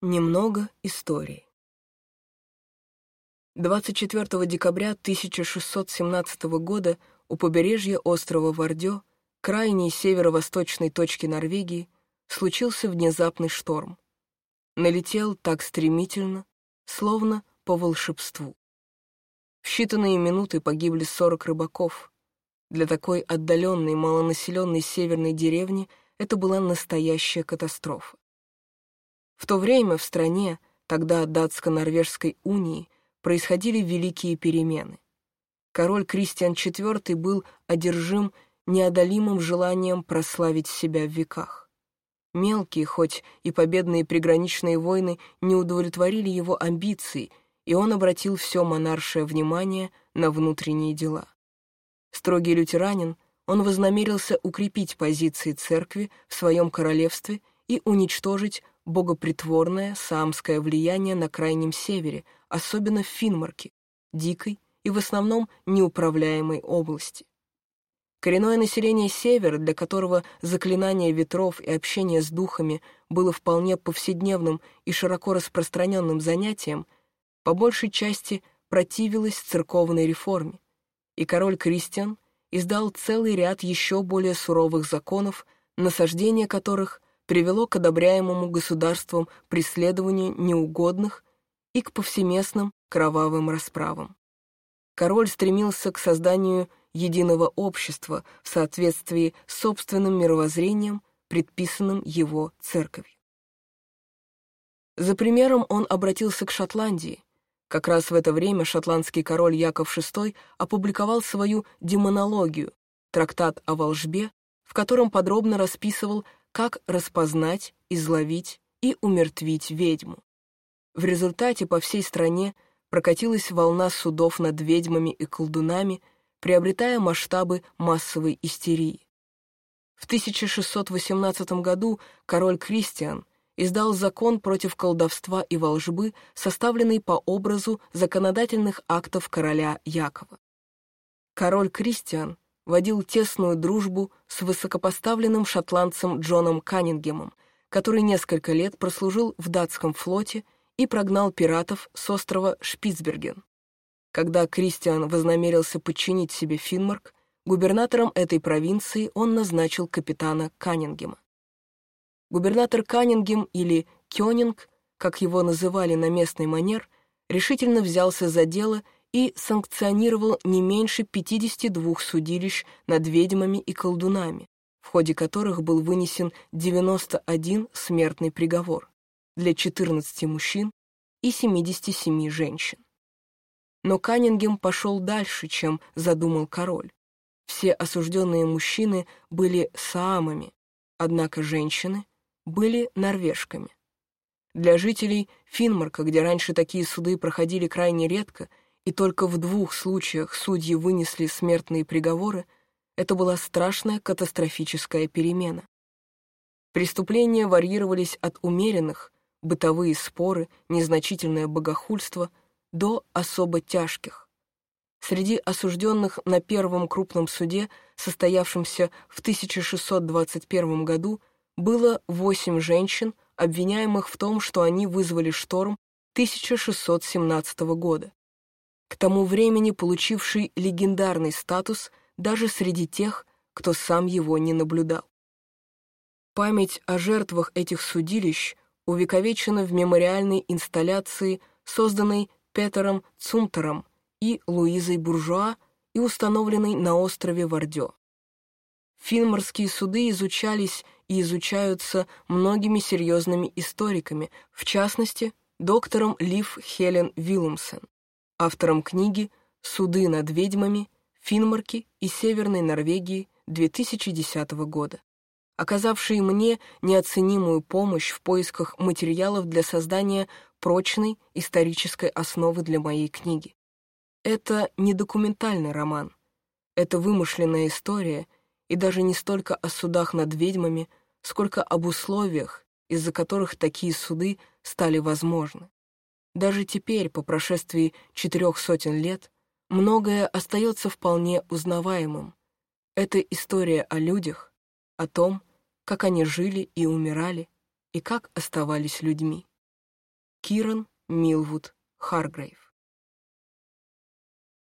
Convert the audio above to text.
Немного истории. 24 декабря 1617 года у побережья острова Вардё, крайней северо-восточной точки Норвегии, случился внезапный шторм. Налетел так стремительно, словно по волшебству. В считанные минуты погибли 40 рыбаков. Для такой отдаленной, малонаселенной северной деревни это была настоящая катастрофа. В то время в стране, тогда датско-норвежской унии, происходили великие перемены. Король Кристиан IV был одержим неодолимым желанием прославить себя в веках. Мелкие, хоть и победные приграничные войны не удовлетворили его амбиции, и он обратил все монаршее внимание на внутренние дела. Строгий лютеранин, он вознамерился укрепить позиции церкви в своем королевстве и уничтожить богопритворное саамское влияние на Крайнем Севере, особенно в Финмарке, дикой и в основном неуправляемой области. Коренное население Севера, для которого заклинание ветров и общение с духами было вполне повседневным и широко распространенным занятием, по большей части противилось церковной реформе, и король Кристиан издал целый ряд еще более суровых законов, насаждение которых привело к одобряемому государством преследованию неугодных и к повсеместным кровавым расправам. Король стремился к созданию единого общества в соответствии с собственным мировоззрением, предписанным его церковью. За примером он обратился к Шотландии. Как раз в это время шотландский король Яков VI опубликовал свою демонологию, трактат о волжбе, в котором подробно расписывал как распознать, изловить и умертвить ведьму. В результате по всей стране прокатилась волна судов над ведьмами и колдунами, приобретая масштабы массовой истерии. В 1618 году король Кристиан издал закон против колдовства и волжбы, составленный по образу законодательных актов короля Якова. Король Кристиан водил тесную дружбу с высокопоставленным шотландцем Джоном Каннингемом, который несколько лет прослужил в датском флоте и прогнал пиратов с острова Шпицберген. Когда Кристиан вознамерился подчинить себе Финмарк, губернатором этой провинции он назначил капитана Каннингема. Губернатор Каннингем или Кёнинг, как его называли на местный манер, решительно взялся за дело и санкционировал не меньше 52 судилищ над ведьмами и колдунами, в ходе которых был вынесен 91 смертный приговор для 14 мужчин и 77 женщин. Но Каннингем пошел дальше, чем задумал король. Все осужденные мужчины были саамами, однако женщины были норвежками. Для жителей Финмарка, где раньше такие суды проходили крайне редко, и только в двух случаях судьи вынесли смертные приговоры, это была страшная катастрофическая перемена. Преступления варьировались от умеренных, бытовые споры, незначительное богохульство, до особо тяжких. Среди осужденных на первом крупном суде, состоявшемся в 1621 году, было восемь женщин, обвиняемых в том, что они вызвали шторм 1617 года к тому времени получивший легендарный статус даже среди тех, кто сам его не наблюдал. Память о жертвах этих судилищ увековечена в мемориальной инсталляции, созданной Петером Цумтером и Луизой Буржуа и установленной на острове Вардё. Финморские суды изучались и изучаются многими серьезными историками, в частности, доктором Лив Хелен Виллумсен автором книги «Суды над ведьмами. Финмарки и Северной Норвегии 2010 года», оказавшей мне неоценимую помощь в поисках материалов для создания прочной исторической основы для моей книги. Это не документальный роман. Это вымышленная история, и даже не столько о судах над ведьмами, сколько об условиях, из-за которых такие суды стали возможны. Даже теперь, по прошествии четырех сотен лет, многое остается вполне узнаваемым. Это история о людях, о том, как они жили и умирали, и как оставались людьми. Киран Милвуд Харгрейв.